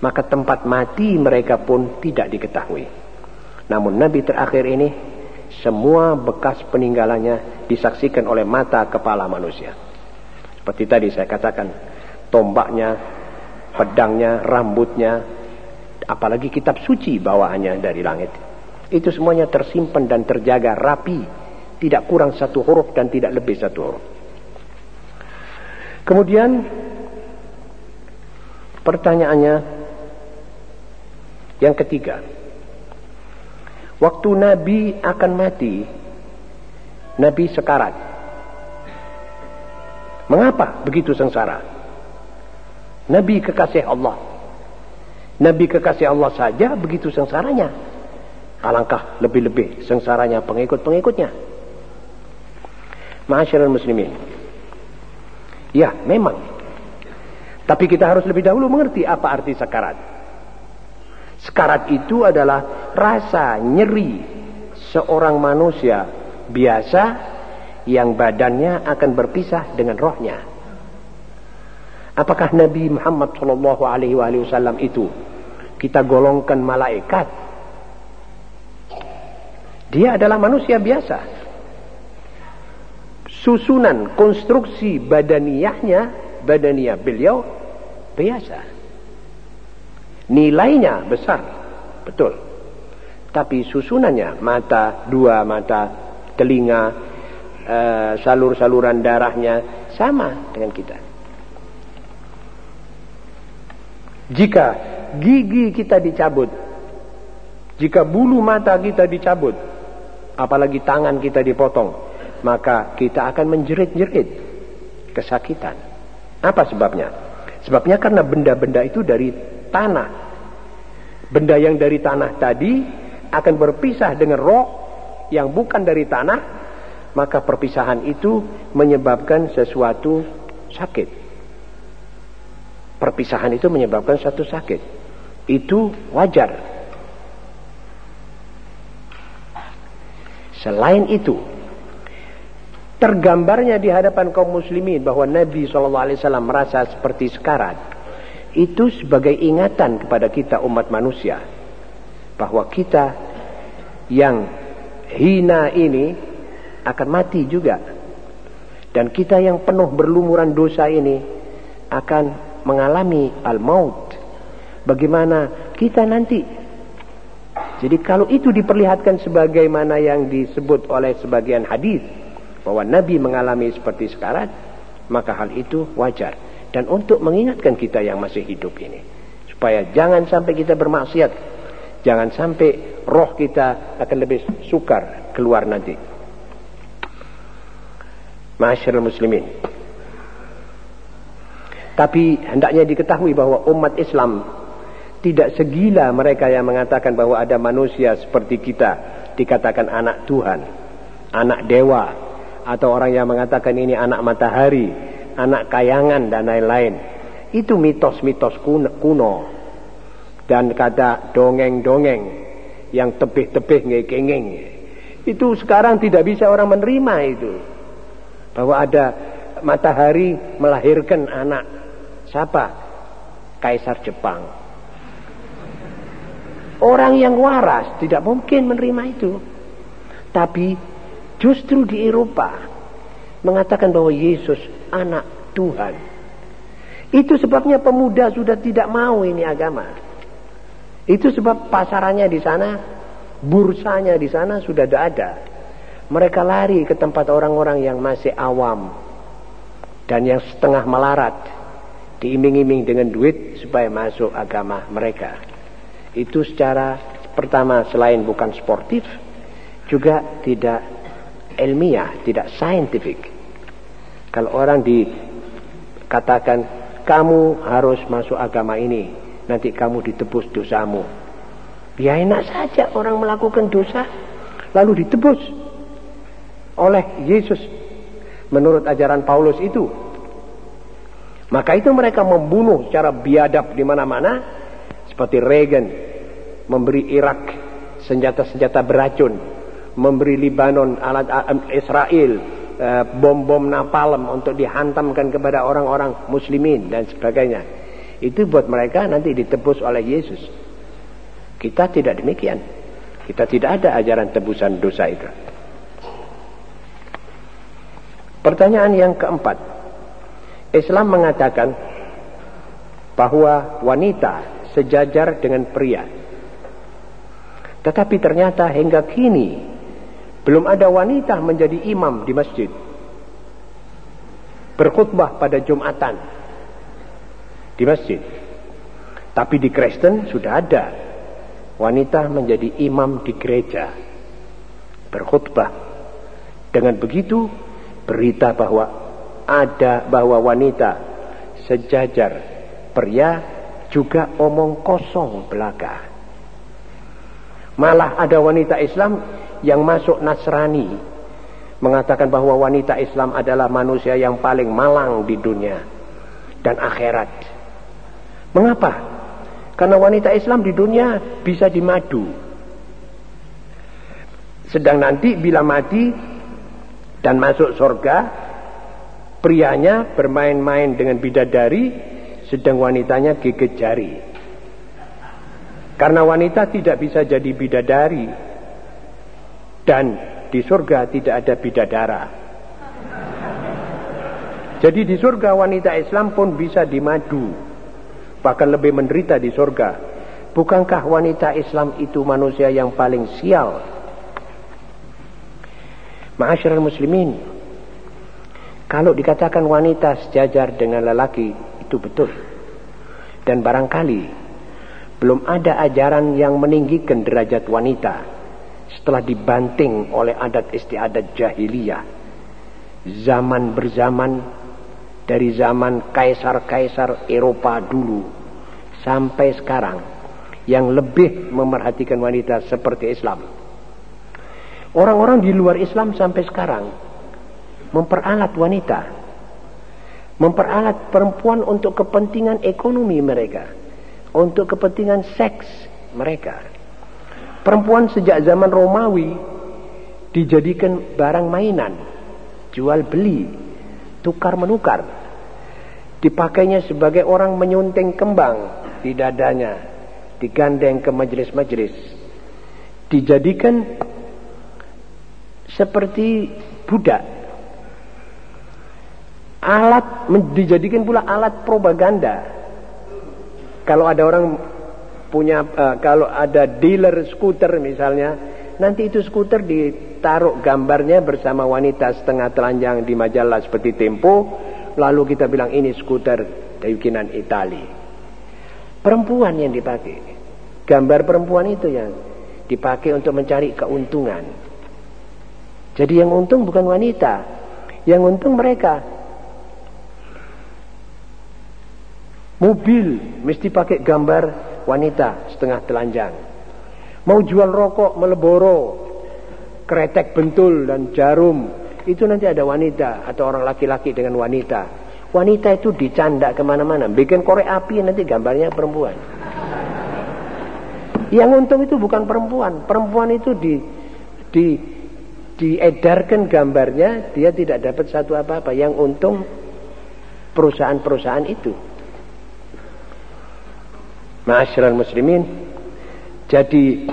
maka tempat mati mereka pun tidak diketahui. Namun Nabi terakhir ini semua bekas peninggalannya disaksikan oleh mata kepala manusia. Seperti tadi saya katakan, tombaknya, pedangnya, rambutnya, apalagi kitab suci bawaannya dari langit. Itu semuanya tersimpan dan terjaga rapi, tidak kurang satu huruf dan tidak lebih satu huruf. Kemudian pertanyaannya yang ketiga. Waktu Nabi akan mati, Nabi sekarat. Mengapa begitu sengsara? Nabi kekasih Allah. Nabi kekasih Allah saja begitu sengsaranya. Alangkah lebih-lebih sengsaranya pengikut-pengikutnya. Masyarakat muslimin. Ya, memang. Tapi kita harus lebih dahulu mengerti apa arti sekarat. Sekarat itu adalah rasa nyeri seorang manusia biasa yang badannya akan berpisah dengan rohnya. Apakah Nabi Muhammad Shallallahu Alaihi Wasallam itu kita golongkan malaikat? Dia adalah manusia biasa. Susunan konstruksi badaniyahnya, badaniyah beliau biasa. Nilainya besar. Betul. Tapi susunannya, mata, dua mata, telinga, uh, salur-saluran darahnya sama dengan kita. Jika gigi kita dicabut, jika bulu mata kita dicabut, apalagi tangan kita dipotong, maka kita akan menjerit-jerit kesakitan. Apa sebabnya? Sebabnya karena benda-benda itu dari tanah. Benda yang dari tanah tadi akan berpisah dengan roh yang bukan dari tanah, maka perpisahan itu menyebabkan sesuatu sakit. Perpisahan itu menyebabkan satu sakit. Itu wajar. Selain itu, tergambarnya di hadapan kaum muslimin bahwa Nabi SAW merasa seperti sekarat itu sebagai ingatan kepada kita umat manusia bahwa kita yang hina ini akan mati juga. Dan kita yang penuh berlumuran dosa ini akan mengalami al-maut. Bagaimana kita nanti? Jadi kalau itu diperlihatkan sebagaimana yang disebut oleh sebagian hadis bahwa Nabi mengalami seperti sekarat maka hal itu wajar dan untuk mengingatkan kita yang masih hidup ini. Supaya jangan sampai kita bermaksiat. Jangan sampai roh kita akan lebih sukar keluar nanti. Masyarakat muslimin. Tapi hendaknya diketahui bahwa umat Islam tidak segila mereka yang mengatakan bahwa ada manusia seperti kita dikatakan anak Tuhan anak dewa atau orang yang mengatakan ini anak matahari anak kayangan dan lain-lain. Itu mitos-mitos kuno. Dan kata dongeng-dongeng yang tebih-tebih ngekengeng. Itu sekarang tidak bisa orang menerima itu. Bahwa ada matahari melahirkan anak. Siapa? Kaisar Jepang. Orang yang waras tidak mungkin menerima itu. Tapi justru di Eropa mengatakan bahwa Yesus anak Tuhan. Itu sebabnya pemuda sudah tidak mau ini agama. Itu sebab pasarannya di sana, bursanya di sana sudah tidak ada. Mereka lari ke tempat orang-orang yang masih awam dan yang setengah melarat, diiming-iming dengan duit supaya masuk agama mereka. Itu secara pertama selain bukan sportif, juga tidak ilmiah, tidak scientific. Kalau orang dikatakan kamu harus masuk agama ini, nanti kamu ditebus dosamu. Ya enak saja orang melakukan dosa lalu ditebus oleh Yesus menurut ajaran Paulus itu. Maka itu mereka membunuh secara biadab di mana-mana seperti Reagan memberi Irak senjata-senjata beracun, memberi Libanon alat Israel bom-bom napalm untuk dihantamkan kepada orang-orang muslimin dan sebagainya. Itu buat mereka nanti ditebus oleh Yesus. Kita tidak demikian. Kita tidak ada ajaran tebusan dosa itu. Pertanyaan yang keempat. Islam mengatakan bahwa wanita sejajar dengan pria. Tetapi ternyata hingga kini belum ada wanita menjadi imam di masjid. Berkhutbah pada Jumatan di masjid. Tapi di Kristen sudah ada wanita menjadi imam di gereja. Berkhutbah. Dengan begitu berita bahwa ada bahwa wanita sejajar pria juga omong kosong belaka. Malah ada wanita Islam yang masuk Nasrani mengatakan bahwa wanita Islam adalah manusia yang paling malang di dunia dan akhirat. Mengapa? Karena wanita Islam di dunia bisa dimadu. Sedang nanti bila mati dan masuk surga, prianya bermain-main dengan bidadari, sedang wanitanya gigit jari. Karena wanita tidak bisa jadi bidadari, dan di surga tidak ada bidadara. Jadi di surga wanita Islam pun bisa dimadu. Bahkan lebih menderita di surga. Bukankah wanita Islam itu manusia yang paling sial? Ma'asyiral muslimin. Kalau dikatakan wanita sejajar dengan lelaki, itu betul. Dan barangkali belum ada ajaran yang meninggikan derajat wanita setelah dibanting oleh adat istiadat jahiliyah. Zaman berzaman dari zaman kaisar-kaisar Eropa dulu sampai sekarang yang lebih memerhatikan wanita seperti Islam. Orang-orang di luar Islam sampai sekarang memperalat wanita memperalat perempuan untuk kepentingan ekonomi mereka untuk kepentingan seks mereka Perempuan sejak zaman Romawi dijadikan barang mainan, jual beli, tukar menukar. Dipakainya sebagai orang menyunting kembang di dadanya, digandeng ke majelis-majelis. Dijadikan seperti budak. Alat dijadikan pula alat propaganda. Kalau ada orang punya uh, kalau ada dealer skuter misalnya, nanti itu skuter ditaruh gambarnya bersama wanita setengah telanjang di majalah seperti Tempo, lalu kita bilang ini skuter bikinan Itali. Perempuan yang dipakai. Gambar perempuan itu yang dipakai untuk mencari keuntungan. Jadi yang untung bukan wanita, yang untung mereka. Mobil mesti pakai gambar wanita setengah telanjang. Mau jual rokok meleboro, kretek bentul dan jarum, itu nanti ada wanita atau orang laki-laki dengan wanita. Wanita itu dicanda ke mana-mana, bikin korek api nanti gambarnya perempuan. Yang untung itu bukan perempuan, perempuan itu di di diedarkan gambarnya, dia tidak dapat satu apa-apa. Yang untung perusahaan-perusahaan itu. Ma'asyiral muslimin, jadi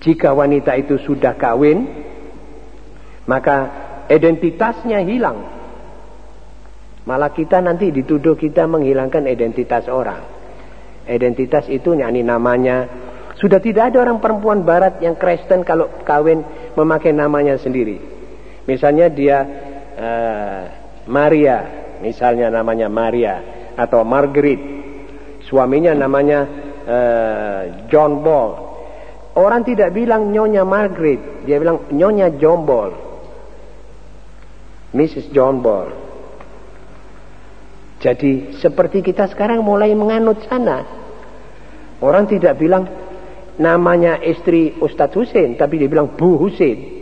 jika wanita itu sudah kawin, maka identitasnya hilang. Malah kita nanti dituduh kita menghilangkan identitas orang. Identitas itu yakni namanya. Sudah tidak ada orang perempuan barat yang Kristen kalau kawin memakai namanya sendiri. Misalnya dia uh, Maria, misalnya namanya Maria atau Margaret Suaminya namanya uh, John Ball. Orang tidak bilang Nyonya Margaret, dia bilang Nyonya John Ball. Mrs. John Ball. Jadi seperti kita sekarang mulai menganut sana. Orang tidak bilang namanya istri Ustadz Hussein, tapi dia bilang Bu Hussein.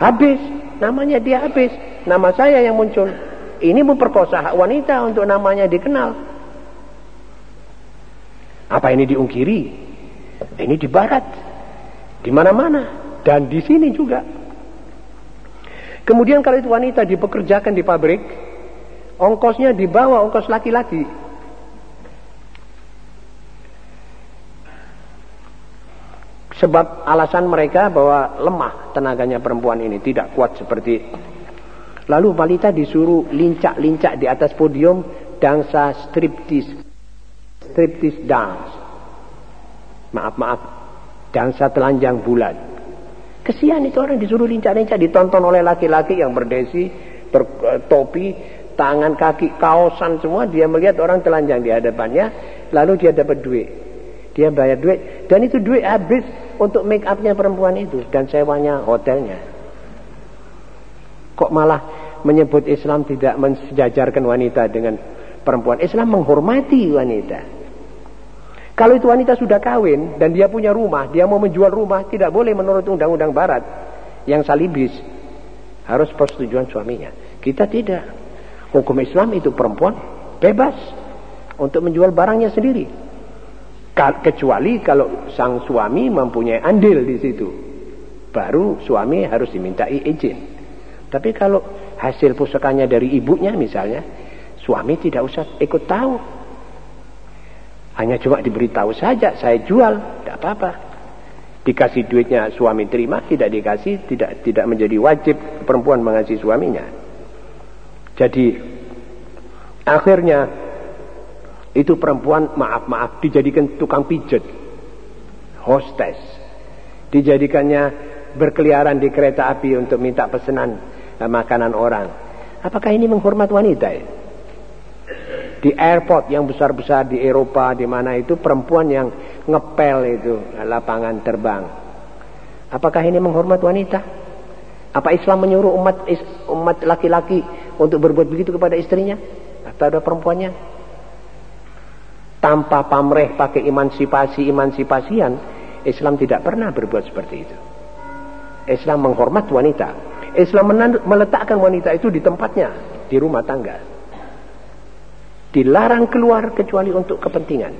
Habis, namanya dia habis. Nama saya yang muncul. Ini memperkosa hak wanita untuk namanya dikenal. Apa ini diungkiri? Ini di barat. Di mana-mana. Dan di sini juga. Kemudian kalau itu wanita dipekerjakan di pabrik, ongkosnya dibawa ongkos laki-laki. Sebab alasan mereka bahwa lemah tenaganya perempuan ini, tidak kuat seperti Lalu wanita disuruh lincak-lincak di atas podium dansa striptease. Striptease dance. Maaf-maaf, dansa telanjang bulat. Kesian itu orang disuruh lincak-lincak ditonton oleh laki-laki yang berdesi, bertopi, tangan kaki, kaosan semua. Dia melihat orang telanjang di hadapannya, lalu dia dapat duit. Dia bayar duit dan itu duit habis untuk make upnya perempuan itu dan sewanya hotelnya. Kok malah menyebut Islam tidak mensejajarkan wanita dengan perempuan. Islam menghormati wanita. Kalau itu wanita sudah kawin dan dia punya rumah, dia mau menjual rumah, tidak boleh menurut undang-undang barat yang salibis. Harus persetujuan suaminya. Kita tidak. Hukum Islam itu perempuan bebas untuk menjual barangnya sendiri. Kecuali kalau sang suami mempunyai andil di situ. Baru suami harus dimintai izin. Tapi kalau hasil pusakanya dari ibunya misalnya, suami tidak usah ikut tahu. Hanya cuma diberitahu saja, saya jual, tidak apa-apa. Dikasih duitnya suami terima, tidak dikasih, tidak tidak menjadi wajib perempuan mengasihi suaminya. Jadi akhirnya itu perempuan maaf-maaf dijadikan tukang pijet, hostess, dijadikannya berkeliaran di kereta api untuk minta pesanan makanan orang. Apakah ini menghormat wanita ya? Di airport yang besar-besar di Eropa di mana itu perempuan yang ngepel itu lapangan terbang. Apakah ini menghormat wanita? Apa Islam menyuruh umat umat laki-laki untuk berbuat begitu kepada istrinya atau ada perempuannya? Tanpa pamreh pakai emansipasi emansipasian, Islam tidak pernah berbuat seperti itu. Islam menghormat wanita. Islam meletakkan wanita itu di tempatnya, di rumah tangga. Dilarang keluar kecuali untuk kepentingan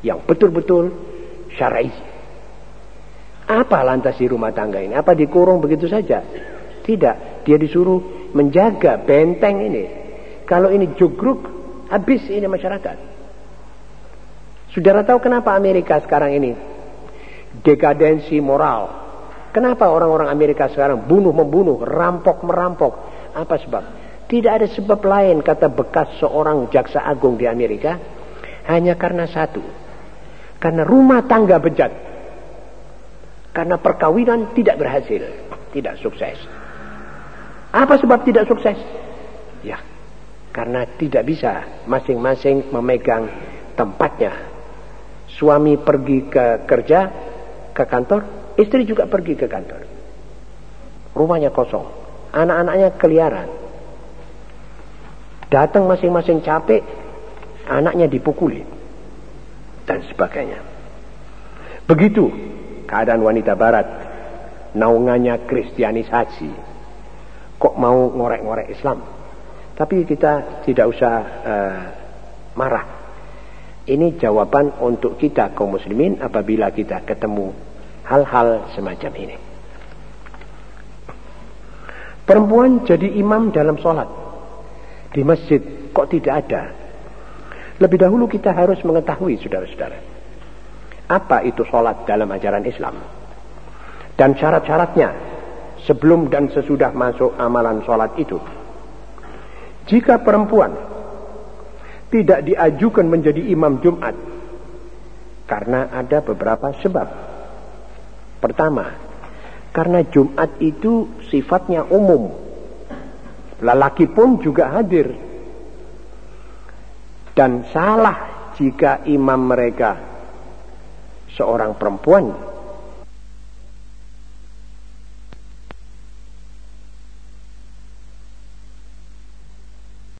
yang betul-betul syar'i. Apa lantas di rumah tangga ini? Apa dikurung begitu saja? Tidak, dia disuruh menjaga benteng ini. Kalau ini jugruk, habis ini masyarakat. Saudara tahu kenapa Amerika sekarang ini dekadensi moral Kenapa orang-orang Amerika sekarang bunuh membunuh, rampok merampok? Apa sebab? Tidak ada sebab lain kata bekas seorang jaksa agung di Amerika hanya karena satu. Karena rumah tangga bejat. Karena perkawinan tidak berhasil, tidak sukses. Apa sebab tidak sukses? Ya, karena tidak bisa masing-masing memegang tempatnya. Suami pergi ke kerja, ke kantor, Istri juga pergi ke kantor. Rumahnya kosong. Anak-anaknya keliaran. Datang masing-masing capek, anaknya dipukuli. Dan sebagainya. Begitu keadaan wanita barat. Naungannya kristianisasi. Kok mau ngorek-ngorek Islam? Tapi kita tidak usah uh, marah. Ini jawaban untuk kita kaum muslimin apabila kita ketemu hal-hal semacam ini. Perempuan jadi imam dalam sholat di masjid kok tidak ada? Lebih dahulu kita harus mengetahui saudara-saudara apa itu sholat dalam ajaran Islam dan syarat-syaratnya sebelum dan sesudah masuk amalan sholat itu. Jika perempuan tidak diajukan menjadi imam Jumat karena ada beberapa sebab. Pertama, karena Jumat itu sifatnya umum. Lelaki pun juga hadir. Dan salah jika imam mereka seorang perempuan